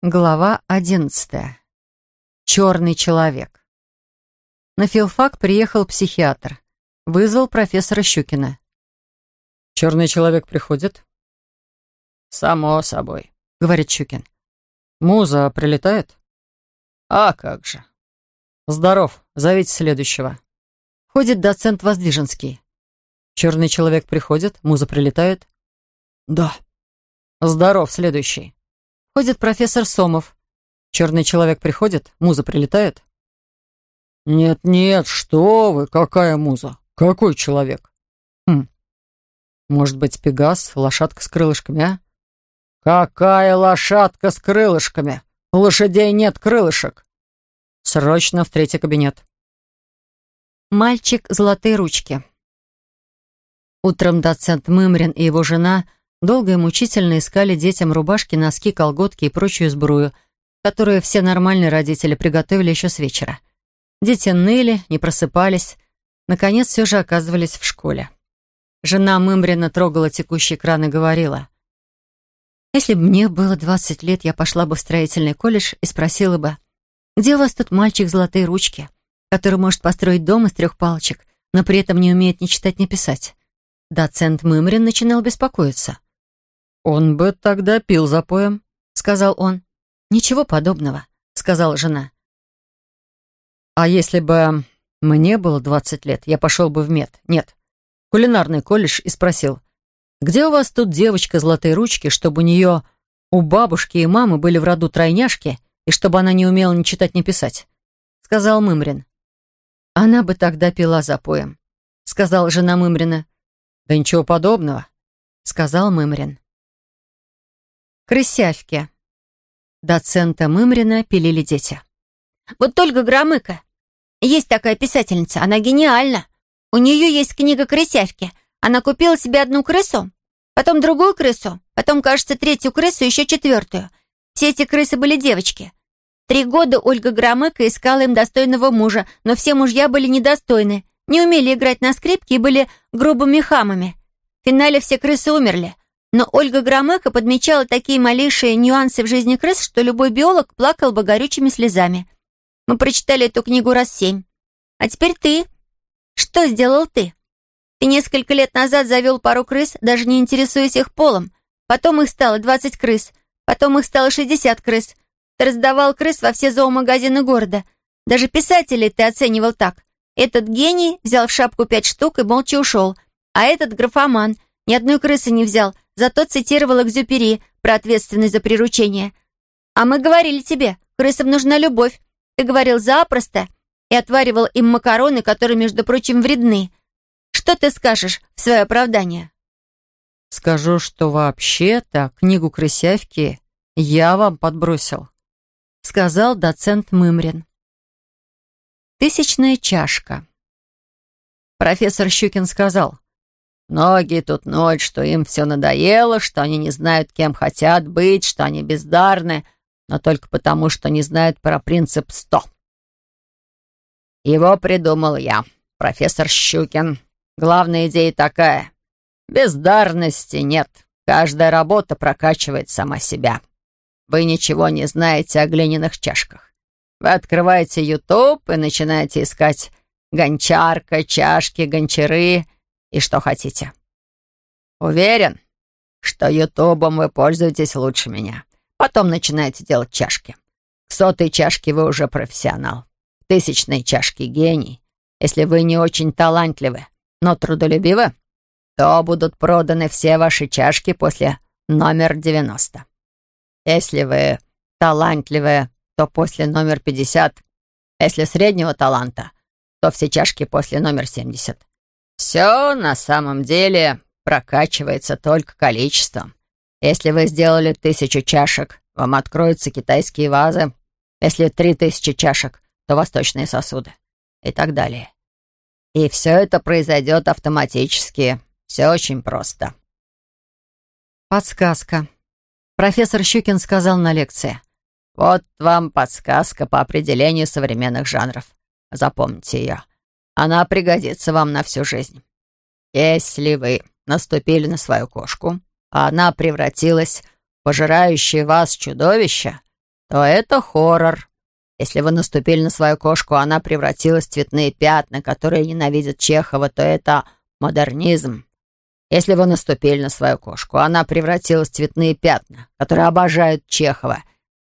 Глава одиннадцатая. Черный человек. На филфак приехал психиатр. Вызвал профессора Щукина. «Черный человек приходит?» «Само собой», — говорит Щукин. «Муза прилетает?» «А как же». «Здоров. Зовите следующего». Ходит доцент Воздвиженский. «Черный человек приходит? Муза прилетает?» «Да». «Здоров. Следующий». Ходит профессор Сомов. Черный человек приходит? Муза прилетает? Нет-нет, что вы, какая муза? Какой человек? Хм. Может быть, Пегас, лошадка с крылышками, а? Какая лошадка с крылышками? У лошадей нет крылышек. Срочно в третий кабинет. Мальчик золотые ручки. Утром доцент Мымрин и его жена Долго и мучительно искали детям рубашки, носки, колготки и прочую сбрую, которую все нормальные родители приготовили еще с вечера. Дети ныли, не просыпались. Наконец, все же оказывались в школе. Жена Мымрина трогала текущий кран и говорила. «Если бы мне было 20 лет, я пошла бы в строительный колледж и спросила бы, где у вас тут мальчик золотые ручки, который может построить дом из трех палочек, но при этом не умеет ни читать, ни писать?» Доцент Мымрин начинал беспокоиться. «Он бы тогда пил за поем», — сказал он. «Ничего подобного», — сказала жена. «А если бы мне было двадцать лет, я пошел бы в мед, нет, кулинарный колледж и спросил, где у вас тут девочка золотые ручки, чтобы у нее, у бабушки и мамы были в роду тройняшки, и чтобы она не умела ни читать, ни писать?» — сказал Мымрин. «Она бы тогда пила за поем», — сказала жена Мымрина. «Да ничего подобного», — сказал Мымрин. Крысявки. Доцента Мымрина пилили дети. Вот только Громыка. Есть такая писательница, она гениальна. У нее есть книга «Крысявки». Она купила себе одну крысу, потом другую крысу, потом, кажется, третью крысу, еще четвертую. Все эти крысы были девочки. Три года Ольга Громыка искала им достойного мужа, но все мужья были недостойны, не умели играть на скрипке и были грубыми хамами. В финале все крысы умерли. Но Ольга Громыко подмечала такие малейшие нюансы в жизни крыс, что любой биолог плакал бы горючими слезами. Мы прочитали эту книгу раз семь. А теперь ты. Что сделал ты? Ты несколько лет назад завел пару крыс, даже не интересуясь их полом. Потом их стало 20 крыс. Потом их стало 60 крыс. Ты раздавал крыс во все зоомагазины города. Даже писателей ты оценивал так. Этот гений взял в шапку пять штук и молча ушел. А этот графоман ни одной крысы не взял, Зато цитировал Экзюпери про ответственность за приручение. А мы говорили тебе, крысам нужна любовь. Ты говорил запросто и отваривал им макароны, которые, между прочим, вредны. Что ты скажешь в свое оправдание? Скажу, что вообще-то книгу «Крысявки» я вам подбросил, сказал доцент Мымрин. Тысячная чашка. Профессор Щукин сказал, Многие тут ноют, что им все надоело, что они не знают, кем хотят быть, что они бездарны, но только потому, что не знают про принцип сто. Его придумал я, профессор Щукин. Главная идея такая. Бездарности нет. Каждая работа прокачивает сама себя. Вы ничего не знаете о глиняных чашках. Вы открываете YouTube и начинаете искать гончарка, чашки, гончары — и что хотите. Уверен, что ютубом вы пользуетесь лучше меня. Потом начинаете делать чашки. К сотой чашке вы уже профессионал. К тысячной чашке гений. Если вы не очень талантливы, но трудолюбивы, то будут проданы все ваши чашки после номер 90. Если вы талантливы, то после номер 50. Если среднего таланта, то все чашки после номер 70. Все на самом деле прокачивается только количеством. Если вы сделали тысячу чашек, вам откроются китайские вазы. Если три тысячи чашек, то восточные сосуды. И так далее. И все это произойдет автоматически. Все очень просто. Подсказка. Профессор Щукин сказал на лекции. Вот вам подсказка по определению современных жанров. Запомните ее. Она пригодится вам на всю жизнь. Если вы наступили на свою кошку, а она превратилась в пожирающее вас чудовище, то это хоррор. Если вы наступили на свою кошку, она превратилась в цветные пятна, которые ненавидят Чехова, то это модернизм. Если вы наступили на свою кошку, она превратилась в цветные пятна, которые обожают Чехова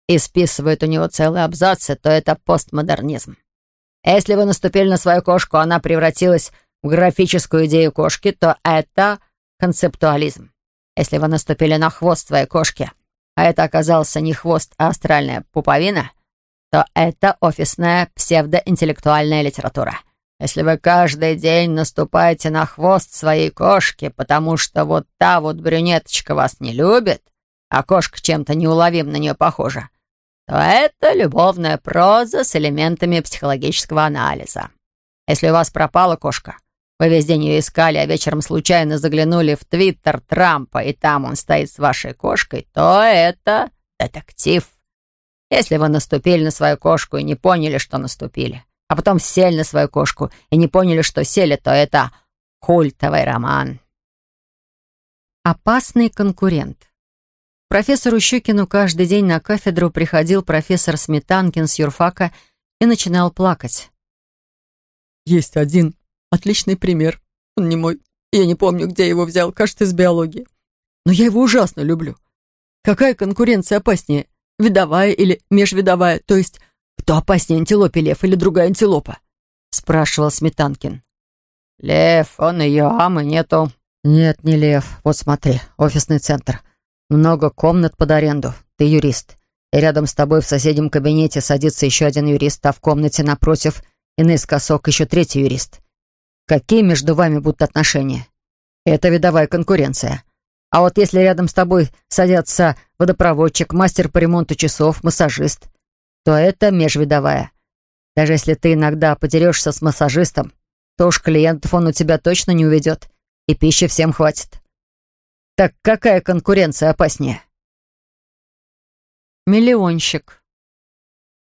и списывают у него целые абзацы, то это постмодернизм. Если вы наступили на свою кошку, она превратилась в графическую идею кошки, то это концептуализм. Если вы наступили на хвост своей кошки, а это оказался не хвост, а астральная пуповина, то это офисная псевдоинтеллектуальная литература. Если вы каждый день наступаете на хвост своей кошки, потому что вот та вот брюнеточка вас не любит, а кошка чем-то неуловим на нее похожа, то это любовная проза с элементами психологического анализа. Если у вас пропала кошка, вы весь день ее искали, а вечером случайно заглянули в твиттер Трампа, и там он стоит с вашей кошкой, то это детектив. Если вы наступили на свою кошку и не поняли, что наступили, а потом сели на свою кошку и не поняли, что сели, то это культовый роман. Опасный конкурент. Профессору Щукину каждый день на кафедру приходил профессор Сметанкин с юрфака и начинал плакать. «Есть один отличный пример. Он не мой. Я не помню, где его взял, кажется, из биологии. Но я его ужасно люблю. Какая конкуренция опаснее, видовая или межвидовая, то есть кто опаснее, антилопе лев или другая антилопа?» спрашивал Сметанкин. «Лев, он ее, а мы нету». «Нет, не лев. Вот смотри, офисный центр». Много комнат под аренду. Ты юрист. И рядом с тобой в соседнем кабинете садится еще один юрист, а в комнате напротив и наискосок еще третий юрист. Какие между вами будут отношения? Это видовая конкуренция. А вот если рядом с тобой садятся водопроводчик, мастер по ремонту часов, массажист, то это межвидовая. Даже если ты иногда потерешься с массажистом, то уж клиентов он у тебя точно не уведет, и пищи всем хватит. Так какая конкуренция опаснее? Миллионщик.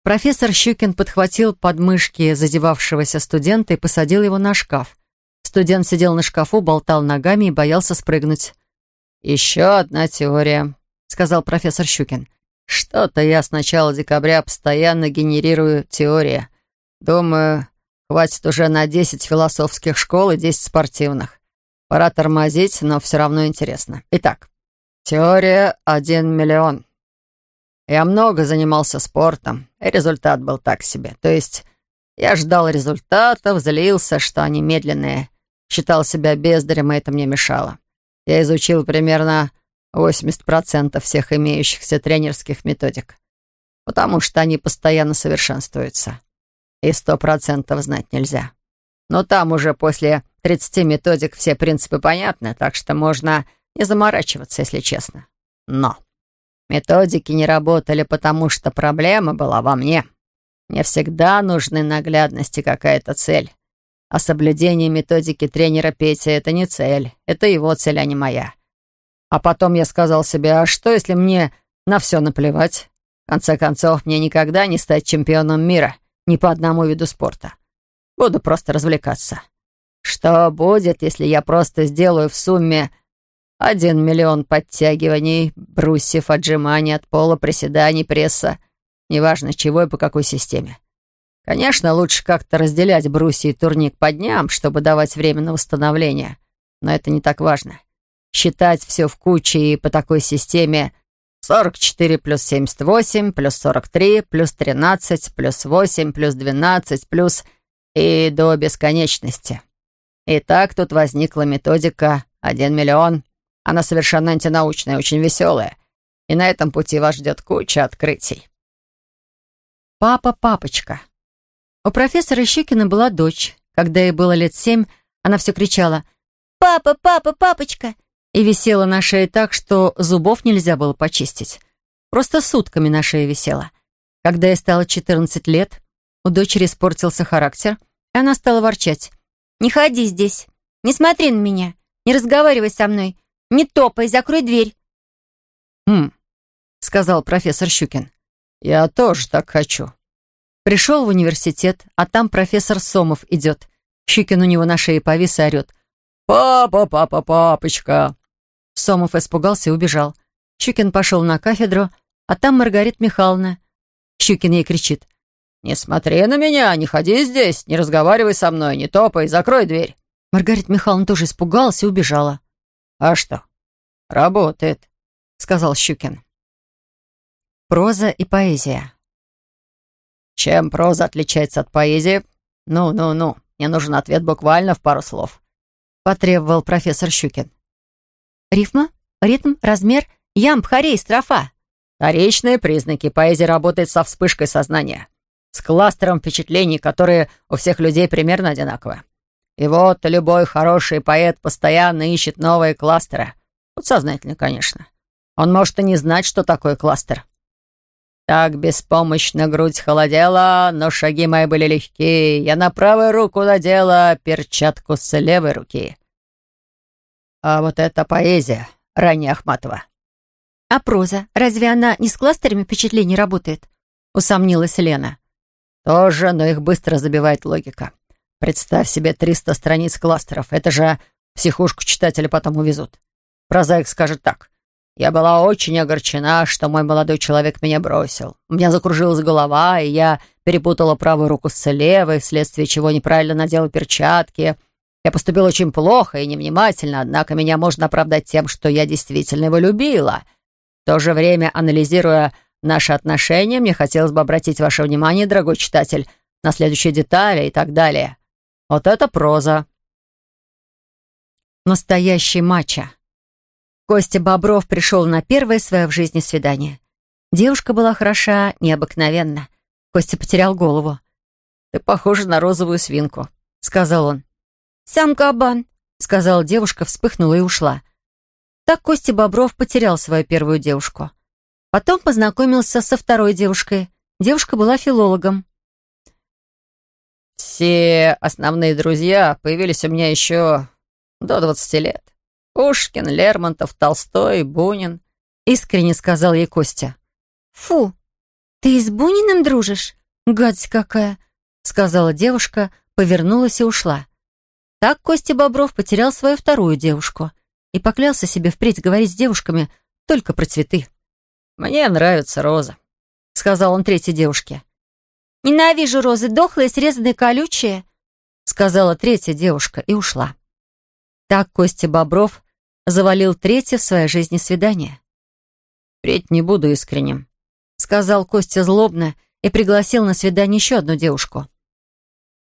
Профессор Щукин подхватил подмышки задевавшегося студента и посадил его на шкаф. Студент сидел на шкафу, болтал ногами и боялся спрыгнуть. «Еще одна теория», — сказал профессор Щукин. «Что-то я с начала декабря постоянно генерирую теории. Думаю, хватит уже на 10 философских школ и 10 спортивных. Пора тормозить, но все равно интересно. Итак, теория «один миллион». Я много занимался спортом, и результат был так себе. То есть я ждал результатов, злился, что они медленные, считал себя бездарем, и это мне мешало. Я изучил примерно 80% всех имеющихся тренерских методик, потому что они постоянно совершенствуются. И 100% знать нельзя. Но там уже после 30 методик все принципы понятны, так что можно не заморачиваться, если честно. Но методики не работали, потому что проблема была во мне. Мне всегда нужны наглядность и какая-то цель. А соблюдение методики тренера Пети — это не цель, это его цель, а не моя. А потом я сказал себе, а что, если мне на все наплевать? В конце концов, мне никогда не стать чемпионом мира ни по одному виду спорта. Буду просто развлекаться. Что будет, если я просто сделаю в сумме один миллион подтягиваний, брусьев, отжиманий от пола, приседаний, пресса, неважно чего и по какой системе? Конечно, лучше как-то разделять брусья и турник по дням, чтобы давать время на восстановление, но это не так важно. Считать все в куче и по такой системе 44 плюс 78 плюс 43 плюс 13 плюс 8 плюс 12 плюс и до бесконечности. И так тут возникла методика «Один миллион». Она совершенно антинаучная, очень веселая. И на этом пути вас ждет куча открытий. Папа-папочка. У профессора Щукина была дочь. Когда ей было лет семь, она все кричала «Папа, папа, папочка!» и висела на шее так, что зубов нельзя было почистить. Просто сутками на шее висела. Когда ей стало 14 лет, у дочери испортился характер, и она стала ворчать. «Не ходи здесь, не смотри на меня, не разговаривай со мной, не топай, закрой дверь». «Хм», — сказал профессор Щукин. «Я тоже так хочу». Пришел в университет, а там профессор Сомов идет. Щукин у него на шее повис и орет. «Папа, папа, папочка!» Сомов испугался и убежал. Щукин пошел на кафедру, а там Маргарита Михайловна. Щукин ей кричит. «Не смотри на меня, не ходи здесь, не разговаривай со мной, не топай, закрой дверь». Маргарита Михайловна тоже испугалась и убежала. «А что? Работает», — сказал Щукин. Проза и поэзия. Чем проза отличается от поэзии? Ну-ну-ну, мне нужен ответ буквально в пару слов. Потребовал профессор Щукин. Рифма, ритм, размер, ямб, хорей, строфа. Вторичные признаки. Поэзия работает со вспышкой сознания. С кластером впечатлений, которые у всех людей примерно одинаковы. И вот любой хороший поэт постоянно ищет новые кластеры. Подсознательно, конечно. Он может и не знать, что такое кластер. Так беспомощно грудь холодела, но шаги мои были легкие. Я на правую руку надела перчатку с левой руки. А вот это поэзия, ранее Ахматова. А проза, разве она не с кластерами впечатлений работает? Усомнилась Лена. Тоже, но их быстро забивает логика. Представь себе 300 страниц кластеров. Это же психушку читателя потом увезут. Прозаик скажет так. Я была очень огорчена, что мой молодой человек меня бросил. У меня закружилась голова, и я перепутала правую руку с левой, вследствие чего неправильно надела перчатки. Я поступила очень плохо и невнимательно, однако меня можно оправдать тем, что я действительно его любила. В то же время, анализируя наши отношения, мне хотелось бы обратить ваше внимание, дорогой читатель, на следующие детали и так далее. Вот это проза. Настоящий мачо. Костя Бобров пришел на первое свое в жизни свидание. Девушка была хороша, необыкновенно. Костя потерял голову. «Ты похожа на розовую свинку», — сказал он. «Сам кабан», — сказала девушка, вспыхнула и ушла. Так Костя Бобров потерял свою первую девушку. Потом познакомился со второй девушкой. Девушка была филологом. Все основные друзья появились у меня еще до 20 лет. Пушкин, Лермонтов, Толстой, Бунин. Искренне сказал ей Костя. «Фу, ты и с Буниным дружишь? Гадость какая!» Сказала девушка, повернулась и ушла. Так Костя Бобров потерял свою вторую девушку и поклялся себе впредь говорить с девушками только про цветы. «Мне нравится роза», — сказал он третьей девушке. «Ненавижу розы, дохлые, срезанные, колючие», — сказала третья девушка и ушла. Так Костя Бобров завалил третье в своей жизни свидание. «Впредь не буду искренним», — сказал Костя злобно и пригласил на свидание еще одну девушку.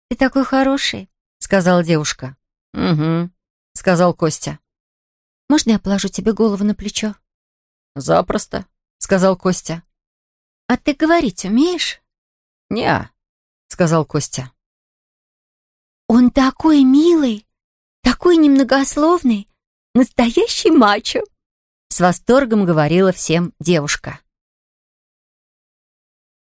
«Ты такой хороший», — сказала девушка. «Угу», — сказал Костя. «Можно я положу тебе голову на плечо?» «Запросто», — сказал Костя. «А ты говорить умеешь?» «Не-а», сказал Костя. «Он такой милый, такой немногословный, настоящий мачо!» С восторгом говорила всем девушка.